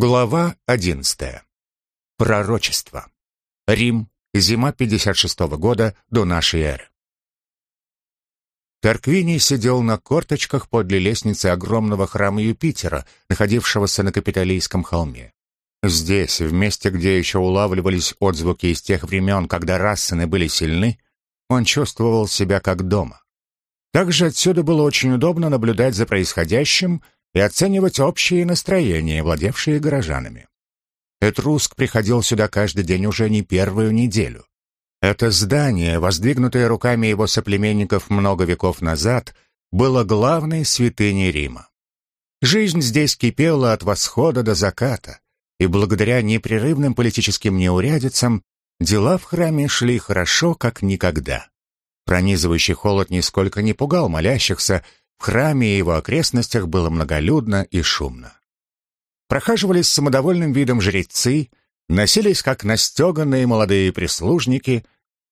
Глава 11. Пророчество. Рим. Зима 56 -го года до нашей эры. Тарквини сидел на корточках подле лестницы огромного храма Юпитера, находившегося на Капитолийском холме. Здесь, в месте, где еще улавливались отзвуки из тех времен, когда рассены были сильны, он чувствовал себя как дома. Также отсюда было очень удобно наблюдать за происходящим и оценивать общее настроение, владевшие горожанами. Этруск приходил сюда каждый день уже не первую неделю. Это здание, воздвигнутое руками его соплеменников много веков назад, было главной святыней Рима. Жизнь здесь кипела от восхода до заката, и благодаря непрерывным политическим неурядицам дела в храме шли хорошо, как никогда. Пронизывающий холод нисколько не пугал молящихся, в храме и его окрестностях было многолюдно и шумно. Прохаживались с самодовольным видом жрецы, носились как настеганные молодые прислужники,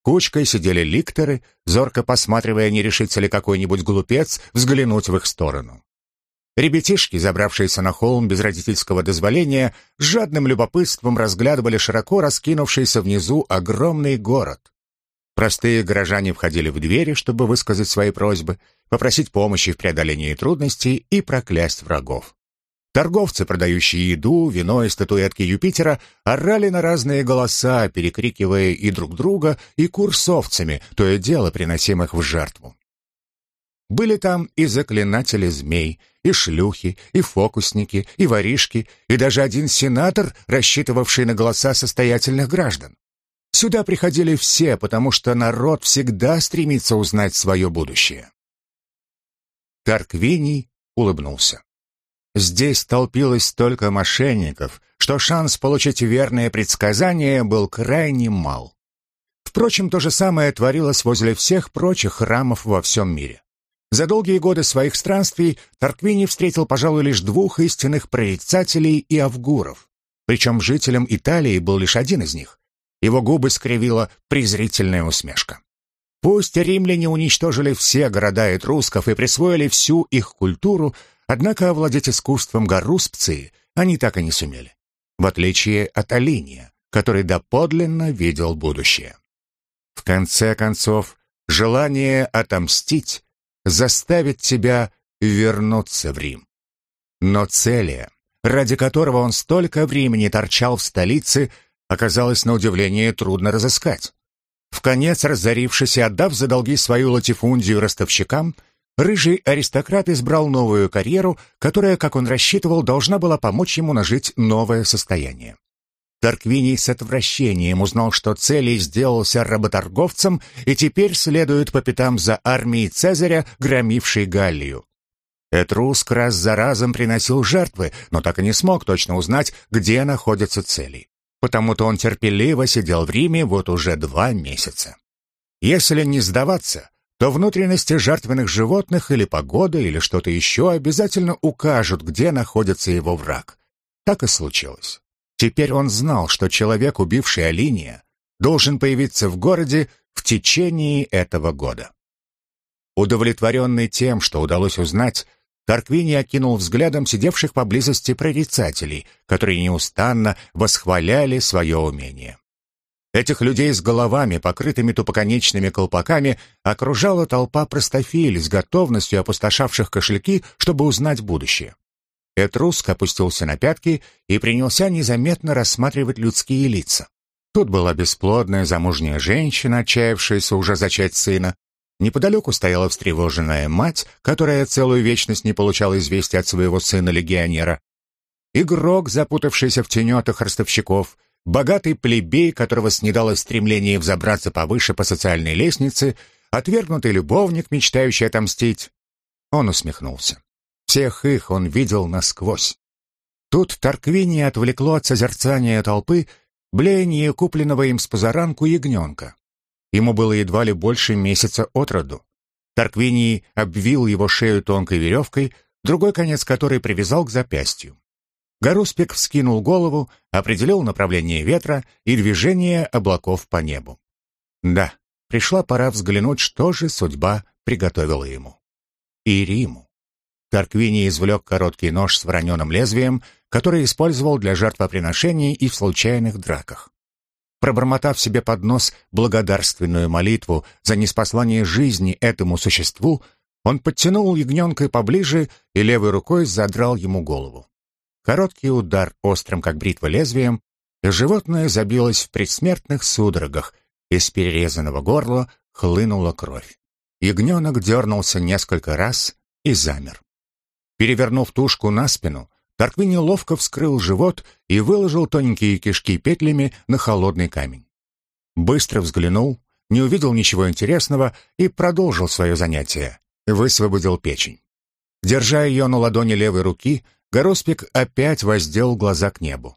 кучкой сидели ликторы, зорко посматривая, не решится ли какой-нибудь глупец взглянуть в их сторону. Ребятишки, забравшиеся на холм без родительского дозволения, с жадным любопытством разглядывали широко раскинувшийся внизу огромный город. Простые горожане входили в двери, чтобы высказать свои просьбы, попросить помощи в преодолении трудностей и проклясть врагов. Торговцы, продающие еду, вино и статуэтки Юпитера, орали на разные голоса, перекрикивая и друг друга, и курсовцами, то и дело приносимых в жертву. Были там и заклинатели змей, и шлюхи, и фокусники, и воришки, и даже один сенатор, рассчитывавший на голоса состоятельных граждан. Сюда приходили все, потому что народ всегда стремится узнать свое будущее. Тарквиний улыбнулся. Здесь толпилось столько мошенников, что шанс получить верное предсказание был крайне мал. Впрочем, то же самое творилось возле всех прочих храмов во всем мире. За долгие годы своих странствий Тарквини встретил, пожалуй, лишь двух истинных прорицателей и авгуров. Причем жителем Италии был лишь один из них, его губы скривила презрительная усмешка. Пусть римляне уничтожили все города этрусков и присвоили всю их культуру, однако овладеть искусством гаруспции они так и не сумели. В отличие от Алиния, который доподлинно видел будущее. В конце концов, желание отомстить заставит тебя вернуться в Рим. Но Целия, ради которого он столько времени торчал в столице, оказалось на удивление трудно разыскать. В конец разорившись и отдав за долги свою латифундию ростовщикам, рыжий аристократ избрал новую карьеру, которая, как он рассчитывал, должна была помочь ему нажить новое состояние. Тарквиний с отвращением узнал, что Целий сделался работорговцем и теперь следует по пятам за армией Цезаря, громившей Галлию. Этруск раз за разом приносил жертвы, но так и не смог точно узнать, где находятся Целий потому-то он терпеливо сидел в Риме вот уже два месяца. Если не сдаваться, то внутренности жертвенных животных или погода или что-то еще обязательно укажут, где находится его враг. Так и случилось. Теперь он знал, что человек, убивший Алиния, должен появиться в городе в течение этого года. Удовлетворенный тем, что удалось узнать, Тарквини окинул взглядом сидевших поблизости прорицателей, которые неустанно восхваляли свое умение. Этих людей с головами, покрытыми тупоконечными колпаками, окружала толпа простофиль с готовностью опустошавших кошельки, чтобы узнать будущее. Этруск опустился на пятки и принялся незаметно рассматривать людские лица. Тут была бесплодная замужняя женщина, отчаявшаяся уже зачать сына, Неподалеку стояла встревоженная мать, которая целую вечность не получала известия от своего сына-легионера. Игрок, запутавшийся в тенетах ростовщиков, богатый плебей, которого снедало стремление взобраться повыше по социальной лестнице, отвергнутый любовник, мечтающий отомстить. Он усмехнулся. Всех их он видел насквозь. Тут Тарквини отвлекло от созерцания толпы блеяние купленного им с позаранку ягненка. Ему было едва ли больше месяца от роду. Тарквиний обвил его шею тонкой веревкой, другой конец которой привязал к запястью. Гаруспик вскинул голову, определил направление ветра и движение облаков по небу. Да, пришла пора взглянуть, что же судьба приготовила ему. И Риму. Тарквини извлек короткий нож с вороненым лезвием, который использовал для жертвоприношений и в случайных драках. Пробормотав себе под нос благодарственную молитву за неспослание жизни этому существу, он подтянул ягненка поближе и левой рукой задрал ему голову. Короткий удар острым, как бритва, лезвием, и животное забилось в предсмертных судорогах, из перерезанного горла хлынула кровь. Ягненок дернулся несколько раз и замер. Перевернув тушку на спину, Тарквини ловко вскрыл живот и выложил тоненькие кишки петлями на холодный камень. Быстро взглянул, не увидел ничего интересного и продолжил свое занятие. Высвободил печень. Держа ее на ладони левой руки, Гороспик опять воздел глаза к небу.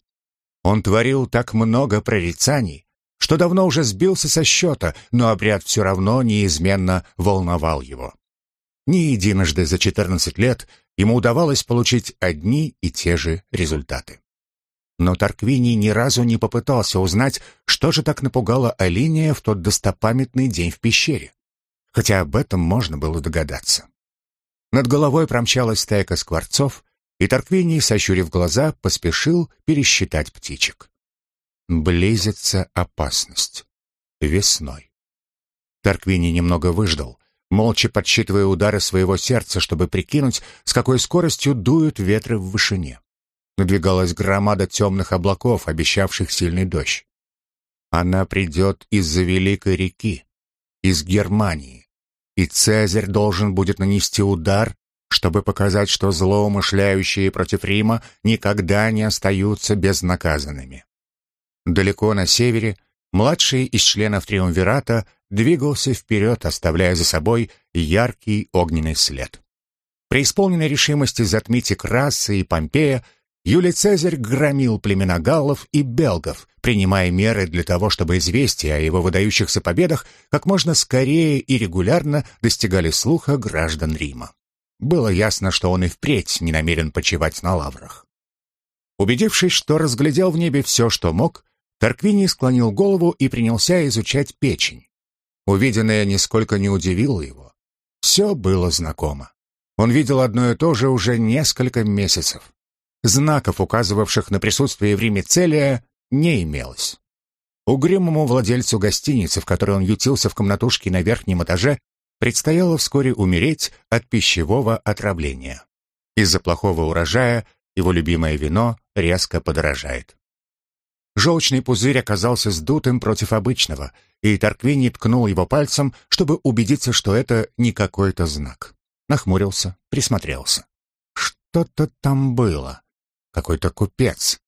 Он творил так много прорицаний, что давно уже сбился со счета, но обряд все равно неизменно волновал его. Не единожды за 14 лет ему удавалось получить одни и те же результаты. Но Тарквини ни разу не попытался узнать, что же так напугало Алиния в тот достопамятный день в пещере. Хотя об этом можно было догадаться. Над головой промчалась стайка скворцов, и Тарквини, сощурив глаза, поспешил пересчитать птичек. Близится опасность. Весной. Тарквини немного выждал, молча подсчитывая удары своего сердца, чтобы прикинуть, с какой скоростью дуют ветры в вышине. Надвигалась громада темных облаков, обещавших сильный дождь. Она придет из-за Великой реки, из Германии, и Цезарь должен будет нанести удар, чтобы показать, что злоумышляющие против Рима никогда не остаются безнаказанными. Далеко на севере младший из членов Триумвирата двигался вперед, оставляя за собой яркий огненный след. При исполненной решимости затмить и Краса, и Помпея, Юлий Цезарь громил племена галлов и белгов, принимая меры для того, чтобы известия о его выдающихся победах как можно скорее и регулярно достигали слуха граждан Рима. Было ясно, что он и впредь не намерен почивать на лаврах. Убедившись, что разглядел в небе все, что мог, Тарквини склонил голову и принялся изучать печень. Увиденное нисколько не удивило его. Все было знакомо. Он видел одно и то же уже несколько месяцев. Знаков, указывавших на присутствие в Риме Целия, не имелось. Угрюмому владельцу гостиницы, в которой он ютился в комнатушке на верхнем этаже, предстояло вскоре умереть от пищевого отравления. Из-за плохого урожая его любимое вино резко подорожает. Желчный пузырь оказался сдутым против обычного, и Тарквини ткнул его пальцем, чтобы убедиться, что это не какой-то знак. Нахмурился, присмотрелся. Что-то там было. Какой-то купец.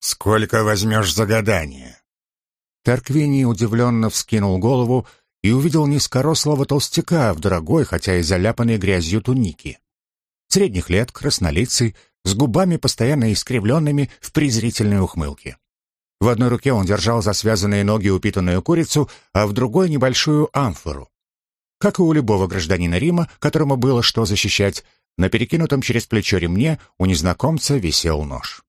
«Сколько возьмешь за гадание?» Тарквини удивленно вскинул голову и увидел низкорослого толстяка в дорогой, хотя и заляпанной грязью тунике. Средних лет, краснолицый, с губами постоянно искривленными в презрительной ухмылке. В одной руке он держал за связанные ноги упитанную курицу, а в другой — небольшую амфору. Как и у любого гражданина Рима, которому было что защищать, на перекинутом через плечо ремне у незнакомца висел нож.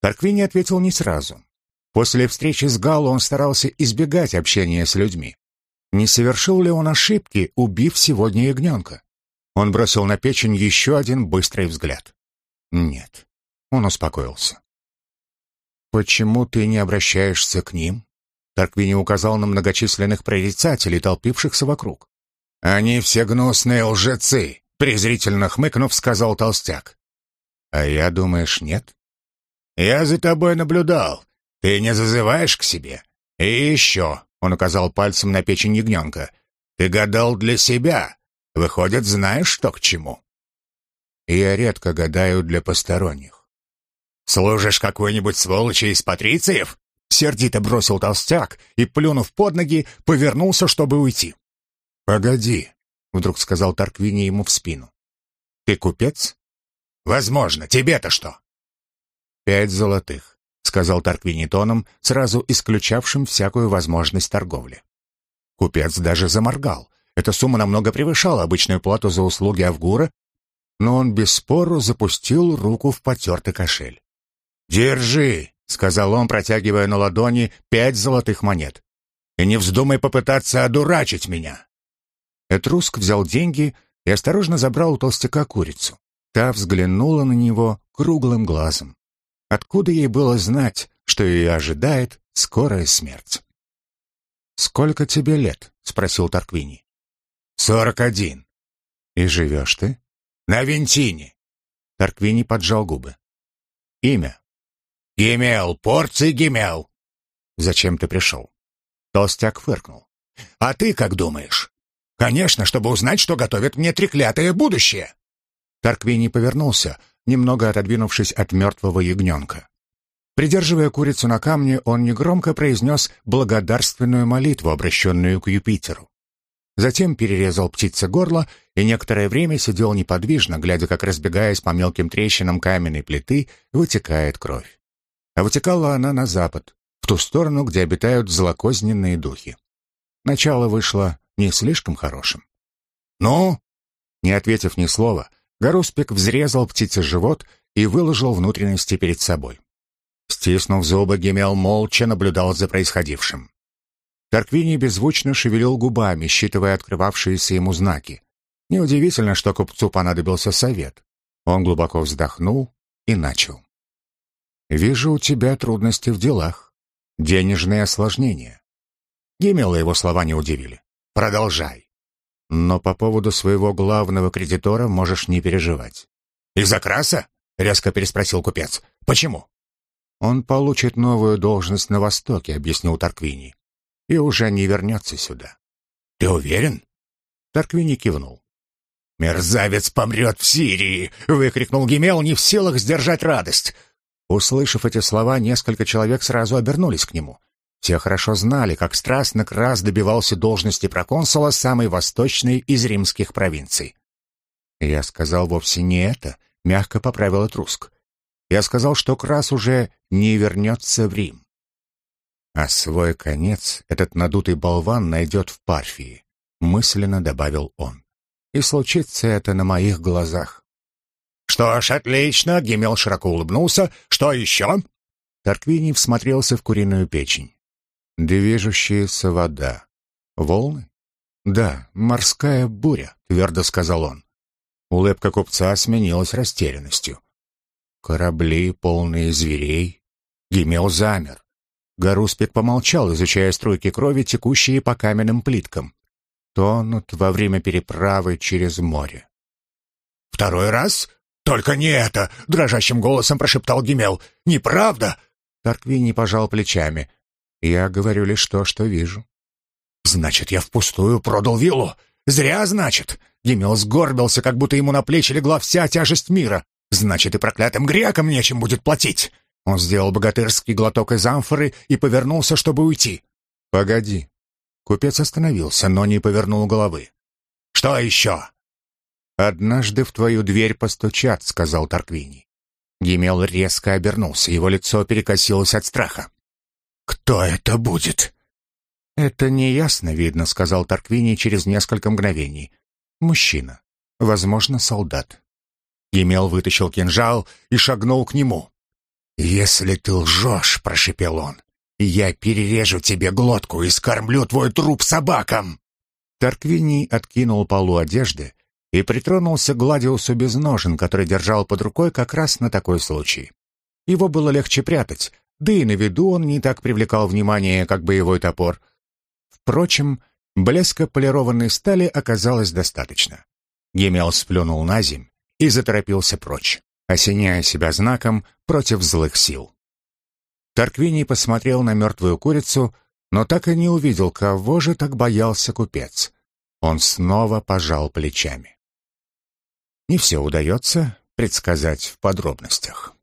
Тарквини ответил не сразу. После встречи с Галло он старался избегать общения с людьми. Не совершил ли он ошибки, убив сегодня ягненка? Он бросил на печень еще один быстрый взгляд. Нет, он успокоился. «Почему ты не обращаешься к ним?» Тарквини указал на многочисленных прорицателей, толпившихся вокруг. «Они все гнусные лжецы!» — презрительно хмыкнув, сказал толстяк. «А я, думаешь, нет?» «Я за тобой наблюдал. Ты не зазываешь к себе. И еще», — он указал пальцем на печень ягненка, «ты гадал для себя. Выходит, знаешь, что к чему?» я редко гадаю для посторонних. «Служишь какой-нибудь сволочи из патрициев?» Сердито бросил толстяк и, плюнув под ноги, повернулся, чтобы уйти. «Погоди», — вдруг сказал Тарквини ему в спину. «Ты купец?» «Возможно. Тебе-то что?» «Пять золотых», — сказал Тарквини тоном, сразу исключавшим всякую возможность торговли. Купец даже заморгал. Эта сумма намного превышала обычную плату за услуги Авгура но он без спору запустил руку в потертый кошель. «Держи», — сказал он, протягивая на ладони пять золотых монет. «И не вздумай попытаться одурачить меня». Этруск взял деньги, и осторожно забрал у толстяка курицу. Та взглянула на него круглым глазом. Откуда ей было знать, что ее ожидает скорая смерть? «Сколько тебе лет?» — спросил Тарквини. «Сорок один». «И живешь ты?» «На Вентине». Тарквини поджал губы. «Имя?» «Гемел, порции Гемел». «Зачем ты пришел?» Толстяк фыркнул. «А ты как думаешь?» «Конечно, чтобы узнать, что готовит мне треклятое будущее». Тарквини повернулся, немного отодвинувшись от мертвого ягненка. Придерживая курицу на камне, он негромко произнес благодарственную молитву, обращенную к Юпитеру. Затем перерезал птице горло и некоторое время сидел неподвижно, глядя, как, разбегаясь по мелким трещинам каменной плиты, вытекает кровь. А вытекала она на запад, в ту сторону, где обитают злокозненные духи. Начало вышло не слишком хорошим. «Ну?» Не ответив ни слова, Гаруспик взрезал птице живот и выложил внутренности перед собой. Стиснув зубы, Гемел молча наблюдал за происходившим. Тарквини беззвучно шевелил губами, считывая открывавшиеся ему знаки. Неудивительно, что купцу понадобился совет. Он глубоко вздохнул и начал. «Вижу у тебя трудности в делах. Денежные осложнения». Гемела его слова не удивили. «Продолжай. Но по поводу своего главного кредитора можешь не переживать». «Из-за краса?» — резко переспросил купец. «Почему?» «Он получит новую должность на Востоке», — объяснил Тарквини, «и уже не вернется сюда». «Ты уверен?» Тарквини кивнул. «Мерзавец помрет в Сирии!» — выкрикнул Гемел, не в силах сдержать радость. Услышав эти слова, несколько человек сразу обернулись к нему. Все хорошо знали, как страстно Крас добивался должности проконсула самой восточной из римских провинций. «Я сказал вовсе не это», — мягко поправил Этруск. Я сказал, что Крас уже не вернется в Рим. А свой конец этот надутый болван найдет в Парфии, мысленно добавил он. И случится это на моих глазах. «Что ж, отлично!» — Гемел широко улыбнулся. «Что еще?» Тарквини всмотрелся в куриную печень. «Движущаяся вода. Волны?» «Да, морская буря», — твердо сказал он. Улыбка купца сменилась растерянностью. Корабли, полные зверей. Гимел замер. Гаруспик помолчал, изучая струйки крови, текущие по каменным плиткам. Тонут во время переправы через море. «Второй раз? Только не это!» — дрожащим голосом прошептал Гимел. «Неправда!» Тарквини пожал плечами. «Я говорю лишь то, что вижу». «Значит, я впустую продал виллу? Зря, значит!» Гимел сгорбился, как будто ему на плечи легла вся тяжесть мира. Значит, и проклятым грекам нечем будет платить. Он сделал богатырский глоток из амфоры и повернулся, чтобы уйти. «Погоди». Купец остановился, но не повернул головы. «Что еще?» «Однажды в твою дверь постучат», — сказал Тарквини. Гемел резко обернулся, его лицо перекосилось от страха. «Кто это будет?» «Это неясно видно», — сказал Тарквини через несколько мгновений. «Мужчина. Возможно, солдат». Емел вытащил кинжал и шагнул к нему. «Если ты лжешь», — прошепел он, — «я перережу тебе глотку и скормлю твой труп собакам». Тарквини откинул полу одежды и притронулся к Гладиусу без ножен, который держал под рукой как раз на такой случай. Его было легче прятать, да и на виду он не так привлекал внимание, как боевой топор. Впрочем, блеска полированной стали оказалось достаточно. Гемел сплюнул на земь и заторопился прочь, осеняя себя знаком против злых сил. Тарквини посмотрел на мертвую курицу, но так и не увидел, кого же так боялся купец. Он снова пожал плечами. Не все удается предсказать в подробностях.